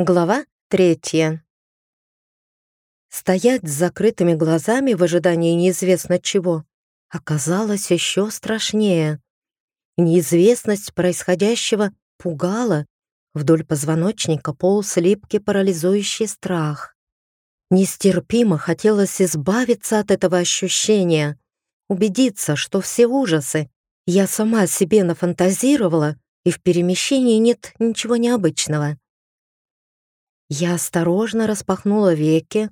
Глава третья. Стоять с закрытыми глазами в ожидании неизвестно чего оказалось еще страшнее. Неизвестность происходящего пугала. Вдоль позвоночника полз липкий парализующий страх. Нестерпимо хотелось избавиться от этого ощущения, убедиться, что все ужасы я сама себе нафантазировала, и в перемещении нет ничего необычного. Я осторожно распахнула веки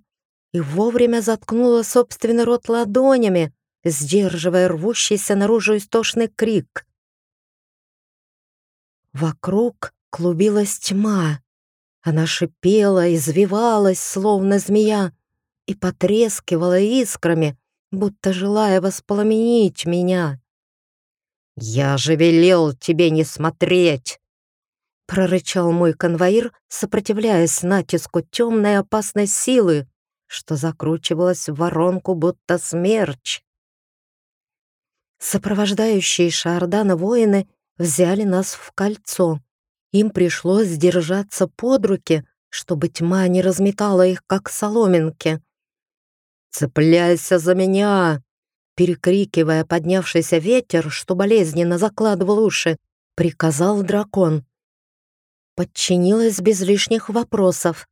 и вовремя заткнула собственный рот ладонями, сдерживая рвущийся наружу истошный крик. Вокруг клубилась тьма. Она шипела, извивалась, словно змея, и потрескивала искрами, будто желая воспламенить меня. «Я же велел тебе не смотреть!» Прорычал мой конвоир, сопротивляясь натиску темной опасной силы, что закручивалась в воронку, будто смерч. Сопровождающие Шардана воины взяли нас в кольцо. Им пришлось держаться под руки, чтобы тьма не разметала их, как соломинки. «Цепляйся за меня!» Перекрикивая поднявшийся ветер, что болезненно закладывал уши, приказал дракон подчинилась без лишних вопросов.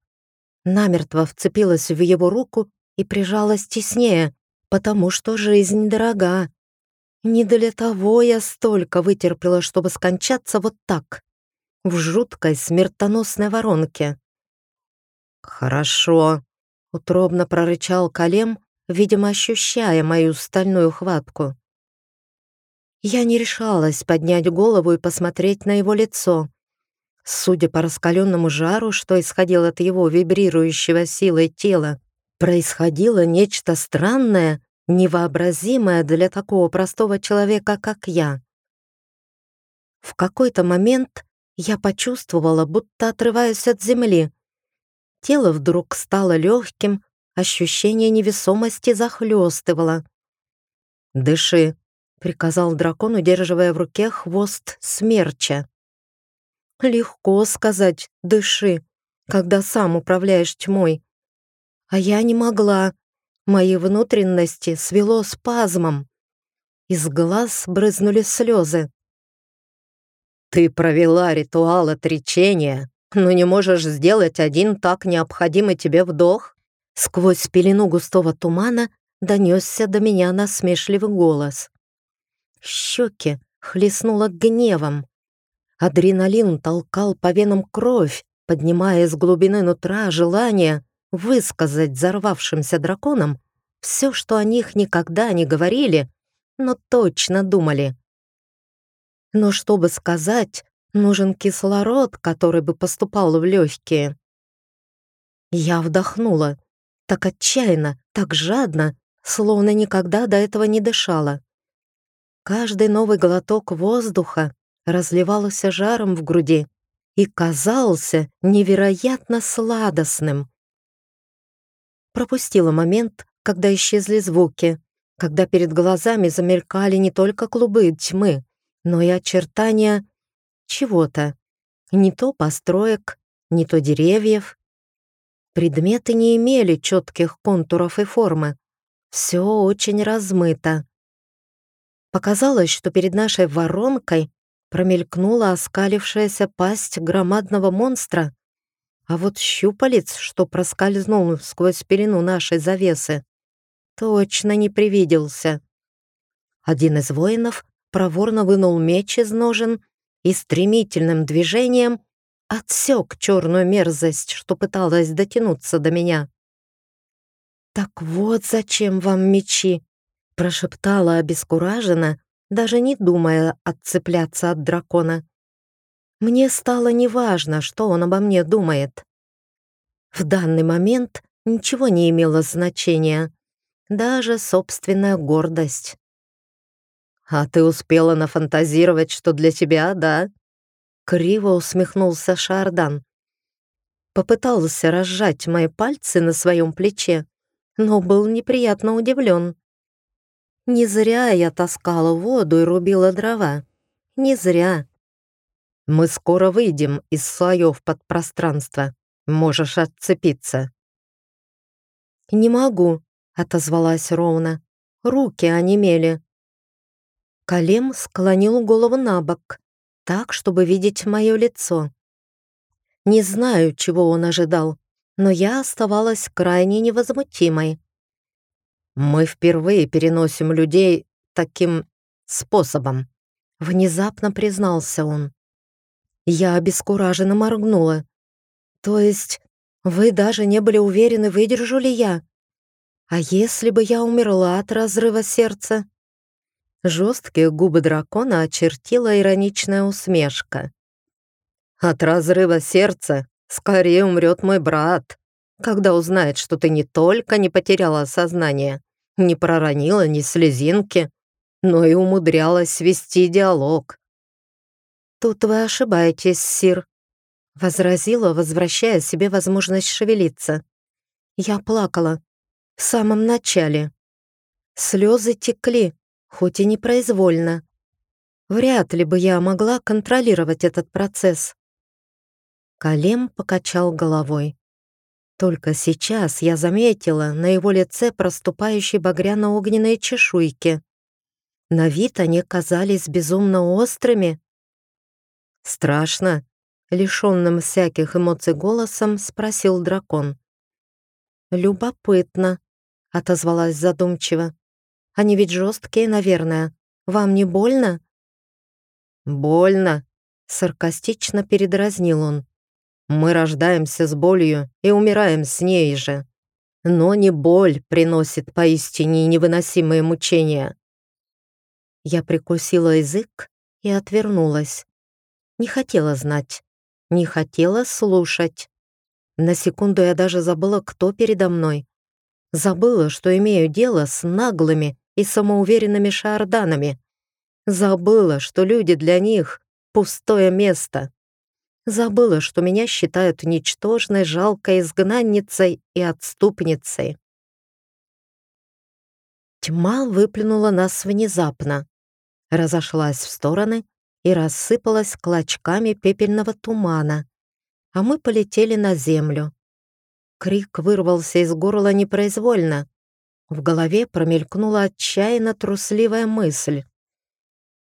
Намертво вцепилась в его руку и прижалась теснее, потому что жизнь дорога. Не для того я столько вытерпела, чтобы скончаться вот так, в жуткой смертоносной воронке. «Хорошо», — утробно прорычал Калем, видимо, ощущая мою стальную хватку. Я не решалась поднять голову и посмотреть на его лицо. Судя по раскаленному жару, что исходил от его вибрирующего силой тела, происходило нечто странное, невообразимое для такого простого человека, как я. В какой-то момент я почувствовала, будто отрываюсь от земли. Тело вдруг стало легким, ощущение невесомости захлестывало. «Дыши», — приказал дракон, удерживая в руке хвост смерча. Легко сказать «дыши», когда сам управляешь тьмой. А я не могла. Мои внутренности свело спазмом. Из глаз брызнули слезы. «Ты провела ритуал отречения, но не можешь сделать один так необходимый тебе вдох?» Сквозь пелену густого тумана донесся до меня насмешливый голос. Щеки хлестнуло гневом. Адреналин толкал по венам кровь, поднимая из глубины нутра желание высказать взорвавшимся драконам все, что о них никогда не говорили, но точно думали. Но чтобы сказать, нужен кислород, который бы поступал в легкие. Я вдохнула, так отчаянно, так жадно, словно никогда до этого не дышала. Каждый новый глоток воздуха разливался жаром в груди и казался невероятно сладостным. Пропустила момент, когда исчезли звуки, когда перед глазами замелькали не только клубы тьмы, но и очертания чего-то. Не то построек, не то деревьев. Предметы не имели четких контуров и формы. Все очень размыто. Показалось, что перед нашей воронкой промелькнула оскалившаяся пасть громадного монстра, а вот щупалец, что проскользнул сквозь пелену нашей завесы, точно не привиделся. Один из воинов проворно вынул меч из ножен и стремительным движением отсек черную мерзость, что пыталась дотянуться до меня. «Так вот зачем вам мечи!» прошептала обескураженно даже не думая отцепляться от дракона. Мне стало неважно, что он обо мне думает. В данный момент ничего не имело значения, даже собственная гордость. «А ты успела нафантазировать, что для тебя, да?» Криво усмехнулся Шардан. Попытался разжать мои пальцы на своем плече, но был неприятно удивлен. Не зря я таскала воду и рубила дрова. Не зря. Мы скоро выйдем из слоев подпространства. Можешь отцепиться». «Не могу», — отозвалась Роуна. «Руки онемели». Калем склонил голову на бок, так, чтобы видеть мое лицо. Не знаю, чего он ожидал, но я оставалась крайне невозмутимой. «Мы впервые переносим людей таким способом», — внезапно признался он. Я обескураженно моргнула. «То есть вы даже не были уверены, выдержу ли я? А если бы я умерла от разрыва сердца?» Жесткие губы дракона очертила ироничная усмешка. «От разрыва сердца скорее умрет мой брат, когда узнает, что ты не только не потеряла сознание, не проронила ни слезинки, но и умудрялась вести диалог. «Тут вы ошибаетесь, Сир», — возразила, возвращая себе возможность шевелиться. Я плакала. В самом начале. Слезы текли, хоть и непроизвольно. Вряд ли бы я могла контролировать этот процесс. Калем покачал головой. Только сейчас я заметила на его лице проступающие багряно-огненные чешуйки. На вид они казались безумно острыми. «Страшно?» — лишенным всяких эмоций голосом спросил дракон. «Любопытно», — отозвалась задумчиво. «Они ведь жесткие, наверное. Вам не больно?» «Больно», — саркастично передразнил он. Мы рождаемся с болью и умираем с ней же. Но не боль приносит поистине невыносимые мучения. Я прикусила язык и отвернулась. Не хотела знать, не хотела слушать. На секунду я даже забыла, кто передо мной. Забыла, что имею дело с наглыми и самоуверенными шарданами. Забыла, что люди для них — пустое место. Забыла, что меня считают ничтожной, жалкой изгнанницей и отступницей. Тьма выплюнула нас внезапно, разошлась в стороны и рассыпалась клочками пепельного тумана, а мы полетели на землю. Крик вырвался из горла непроизвольно. В голове промелькнула отчаянно трусливая мысль.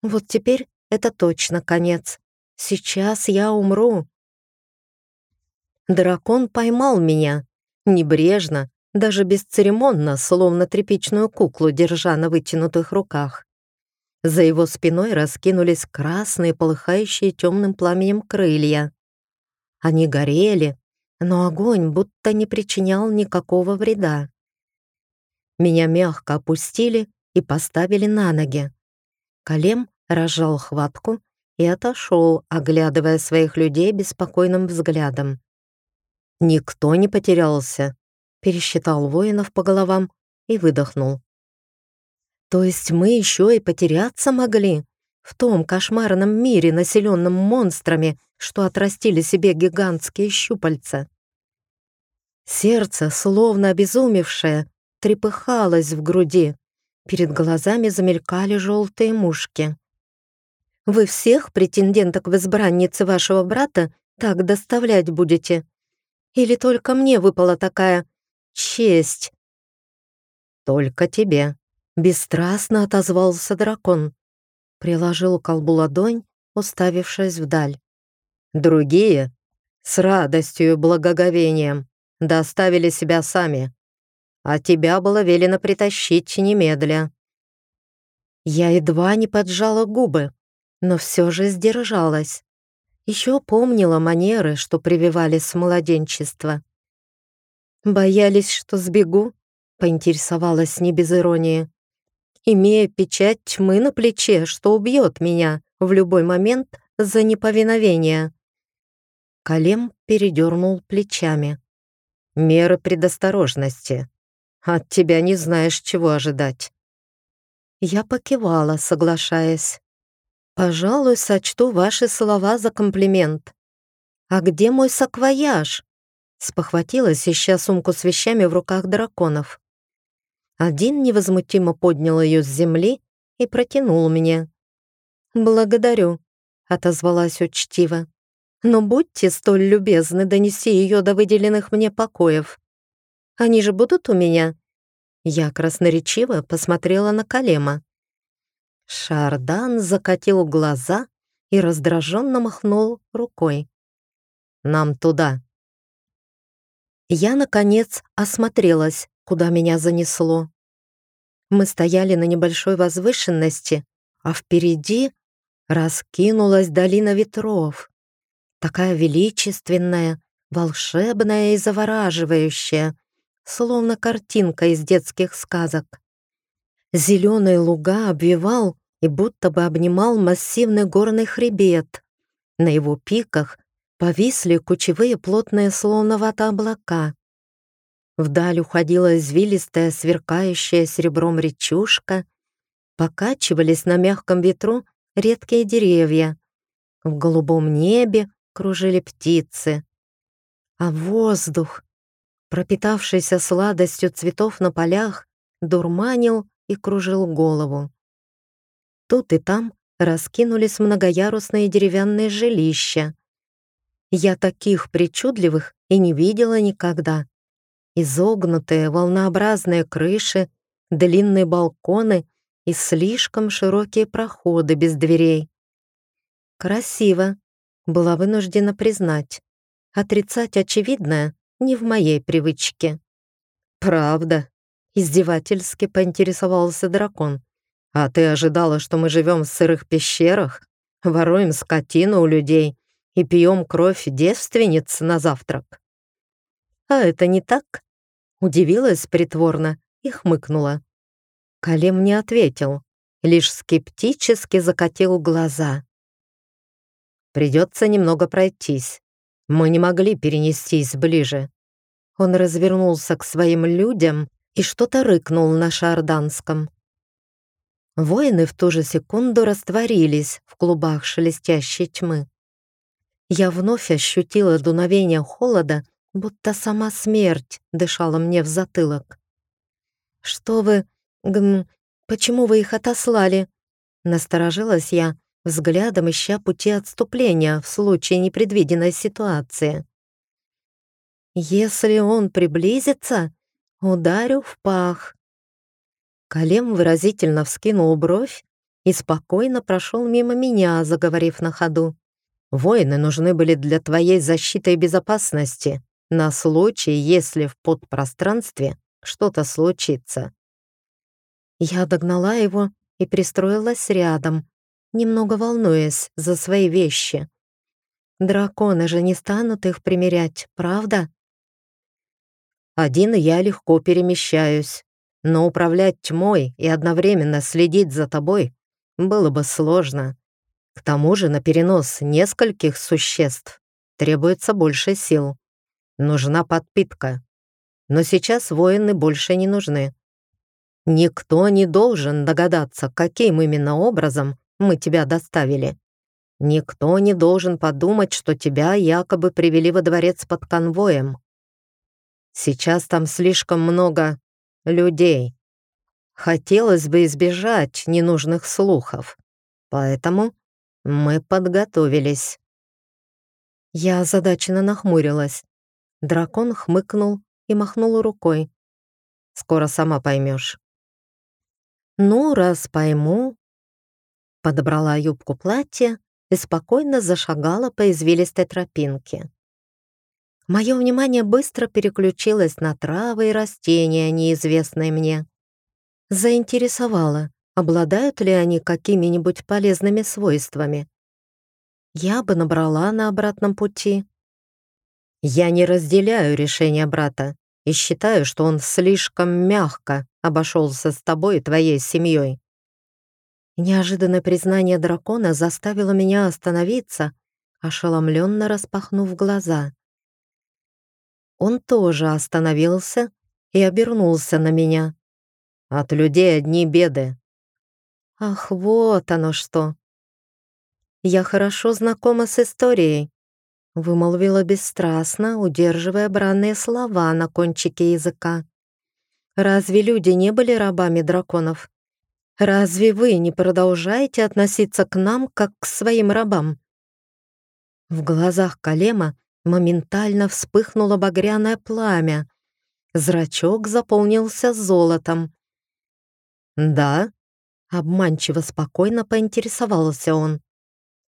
Вот теперь это точно конец. Сейчас я умру. Дракон поймал меня, небрежно, даже бесцеремонно, словно тряпичную куклу, держа на вытянутых руках. За его спиной раскинулись красные, полыхающие темным пламенем крылья. Они горели, но огонь будто не причинял никакого вреда. Меня мягко опустили и поставили на ноги. Колем разжал хватку, и отошел, оглядывая своих людей беспокойным взглядом. «Никто не потерялся», — пересчитал воинов по головам и выдохнул. «То есть мы еще и потеряться могли? В том кошмарном мире, населенном монстрами, что отрастили себе гигантские щупальца?» Сердце, словно обезумевшее, трепыхалось в груди. Перед глазами замелькали желтые мушки. Вы всех претенденток в избраннице вашего брата так доставлять будете? Или только мне выпала такая честь?» «Только тебе», — бесстрастно отозвался дракон. Приложил колбу ладонь, уставившись вдаль. «Другие с радостью и благоговением доставили себя сами, а тебя было велено притащить немедля». Я едва не поджала губы но все же сдержалась. Еще помнила манеры, что прививали с младенчества. «Боялись, что сбегу?» — поинтересовалась не без иронии. «Имея печать тьмы на плече, что убьет меня в любой момент за неповиновение». Калем передернул плечами. «Меры предосторожности. От тебя не знаешь, чего ожидать». Я покивала, соглашаясь. Пожалуй, сочту ваши слова за комплимент. А где мой саквояж? Спохватилась, ища сумку с вещами в руках драконов. Один невозмутимо поднял ее с земли и протянул мне. «Благодарю», — отозвалась учтиво. но будьте столь любезны донести ее до выделенных мне покоев. Они же будут у меня?» Я красноречиво посмотрела на Калема. Шардан закатил глаза и раздраженно махнул рукой. «Нам туда». Я, наконец, осмотрелась, куда меня занесло. Мы стояли на небольшой возвышенности, а впереди раскинулась долина ветров. Такая величественная, волшебная и завораживающая, словно картинка из детских сказок. Зеленые луга обвивал и будто бы обнимал массивный горный хребет. На его пиках повисли кучевые плотные словно вата облака. Вдаль уходила извилистая, сверкающая серебром речушка, покачивались на мягком ветру редкие деревья. В голубом небе кружили птицы. А воздух, пропитавшийся сладостью цветов на полях, дурманил и кружил голову. Тут и там раскинулись многоярусные деревянные жилища. Я таких причудливых и не видела никогда. Изогнутые волнообразные крыши, длинные балконы и слишком широкие проходы без дверей. Красиво, была вынуждена признать. Отрицать очевидное не в моей привычке. «Правда?» — издевательски поинтересовался дракон. «А ты ожидала, что мы живем в сырых пещерах, воруем скотину у людей и пьем кровь девственниц на завтрак?» «А это не так?» — удивилась притворно и хмыкнула. Калем не ответил, лишь скептически закатил глаза. Придется немного пройтись. Мы не могли перенестись ближе». Он развернулся к своим людям и что-то рыкнул на шарданском. Воины в ту же секунду растворились в клубах шелестящей тьмы. Я вновь ощутила дуновение холода, будто сама смерть дышала мне в затылок. «Что вы... Гм... Почему вы их отослали?» Насторожилась я, взглядом ища пути отступления в случае непредвиденной ситуации. «Если он приблизится, ударю в пах». Калем выразительно вскинул бровь и спокойно прошел мимо меня, заговорив на ходу. «Воины нужны были для твоей защиты и безопасности на случай, если в подпространстве что-то случится». Я догнала его и пристроилась рядом, немного волнуясь за свои вещи. Драконы же не станут их примерять, правда? Один я легко перемещаюсь, но управлять тьмой и одновременно следить за тобой было бы сложно. К тому же на перенос нескольких существ требуется больше сил. Нужна подпитка. Но сейчас воины больше не нужны. Никто не должен догадаться, каким именно образом мы тебя доставили. Никто не должен подумать, что тебя якобы привели во дворец под конвоем. Сейчас там слишком много людей. Хотелось бы избежать ненужных слухов. Поэтому мы подготовились. Я озадаченно нахмурилась. Дракон хмыкнул и махнул рукой. «Скоро сама поймешь». «Ну, раз пойму, подобрала юбку платья и спокойно зашагала по извилистой тропинке. Мое внимание быстро переключилось на травы и растения, неизвестные мне. Заинтересовало, обладают ли они какими-нибудь полезными свойствами. Я бы набрала на обратном пути. Я не разделяю решение брата и считаю, что он слишком мягко обошелся с тобой и твоей семьей. Неожиданное признание дракона заставило меня остановиться, ошеломленно распахнув глаза. Он тоже остановился и обернулся на меня. «От людей одни беды». «Ах, вот оно что!» «Я хорошо знакома с историей», — вымолвила бесстрастно, удерживая бранные слова на кончике языка. «Разве люди не были рабами драконов?» Разве вы не продолжаете относиться к нам как к своим рабам? В глазах Калема моментально вспыхнуло багряное пламя. Зрачок заполнился золотом. «Да?» — обманчиво спокойно поинтересовался он.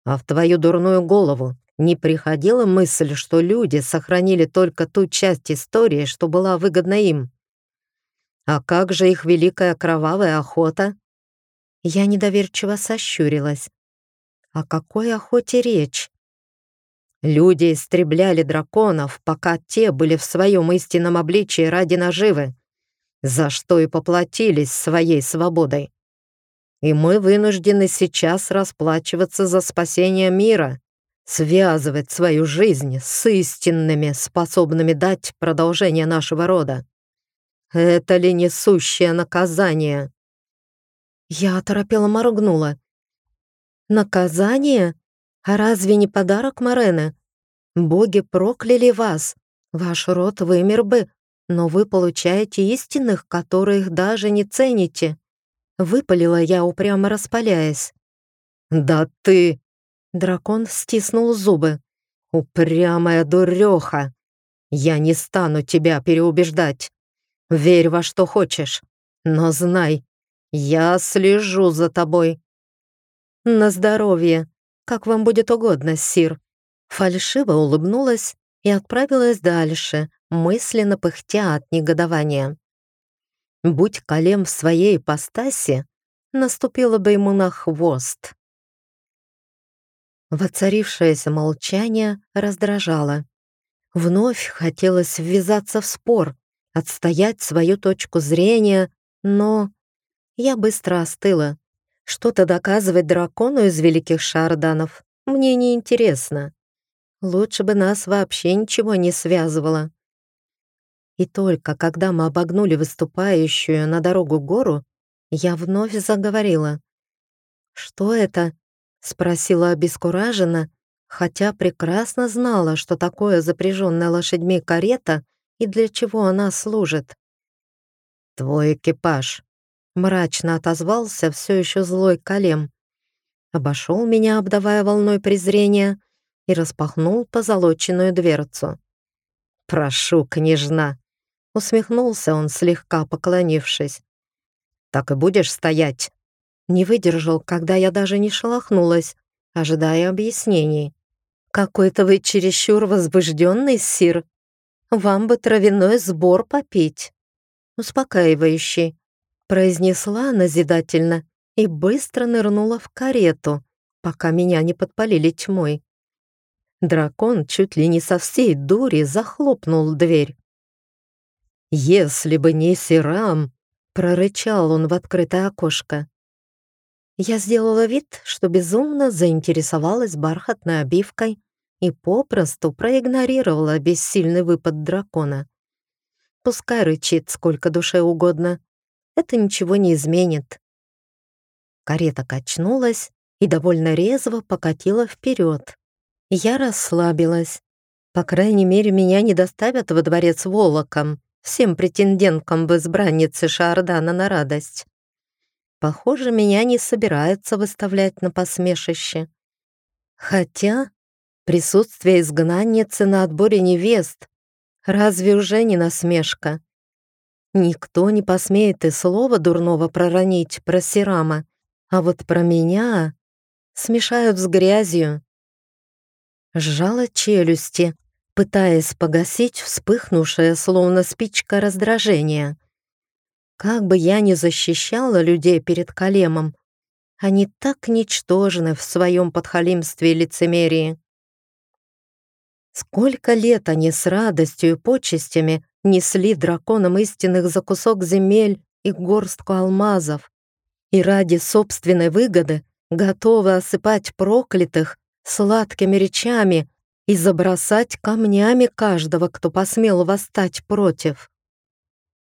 «А в твою дурную голову не приходила мысль, что люди сохранили только ту часть истории, что была выгодна им? А как же их великая кровавая охота?» Я недоверчиво сощурилась. О какой охоте речь? Люди истребляли драконов, пока те были в своем истинном обличии ради наживы, за что и поплатились своей свободой. И мы вынуждены сейчас расплачиваться за спасение мира, связывать свою жизнь с истинными, способными дать продолжение нашего рода. Это ли несущее наказание? Я оторопела моргнула. Наказание? Разве не подарок Морены? Боги прокляли вас. Ваш род вымер бы, но вы получаете истинных, которых даже не цените. Выпалила я, упрямо распаляясь. «Да ты...» Дракон стиснул зубы. «Упрямая дуреха! Я не стану тебя переубеждать. Верь во что хочешь, но знай, я слежу за тобой». «На здоровье!» Как вам будет угодно, сир». Фальшиво улыбнулась и отправилась дальше, мысленно пыхтя от негодования. Будь Калем в своей ипостаси, наступила бы ему на хвост. Воцарившееся молчание раздражало. Вновь хотелось ввязаться в спор, отстоять свою точку зрения, но я быстро остыла. Что-то доказывать дракону из великих шарданов мне не интересно. Лучше бы нас вообще ничего не связывало. И только когда мы обогнули выступающую на дорогу гору, я вновь заговорила. «Что это?» — спросила обескураженно, хотя прекрасно знала, что такое запряженная лошадьми карета и для чего она служит. «Твой экипаж», Мрачно отозвался все еще злой Калем. Обошел меня, обдавая волной презрения, и распахнул позолоченную дверцу. «Прошу, княжна!» Усмехнулся он, слегка поклонившись. «Так и будешь стоять?» Не выдержал, когда я даже не шелохнулась, ожидая объяснений. «Какой-то вы чересчур возбужденный, сир. Вам бы травяной сбор попить. Успокаивающий произнесла назидательно и быстро нырнула в карету, пока меня не подпалили тьмой. Дракон чуть ли не со всей дури захлопнул дверь. «Если бы не Сирам!» — прорычал он в открытое окошко. Я сделала вид, что безумно заинтересовалась бархатной обивкой и попросту проигнорировала бессильный выпад дракона. Пускай рычит сколько душе угодно это ничего не изменит. Карета качнулась и довольно резво покатила вперед. Я расслабилась. По крайней мере, меня не доставят во дворец волоком, всем претенденткам в избраннице Шардана на радость. Похоже, меня не собираются выставлять на посмешище. Хотя присутствие изгнанницы на отборе невест разве уже не насмешка? Никто не посмеет и слова дурного проронить про Сирама, а вот про меня смешают с грязью. Сжала челюсти, пытаясь погасить вспыхнувшее, словно спичка, раздражение. Как бы я ни защищала людей перед Калемом, они так ничтожны в своем подхалимстве и лицемерии. Сколько лет они с радостью и почестями несли драконам истинных за кусок земель и горстку алмазов, и ради собственной выгоды готовы осыпать проклятых сладкими речами и забросать камнями каждого, кто посмел восстать против.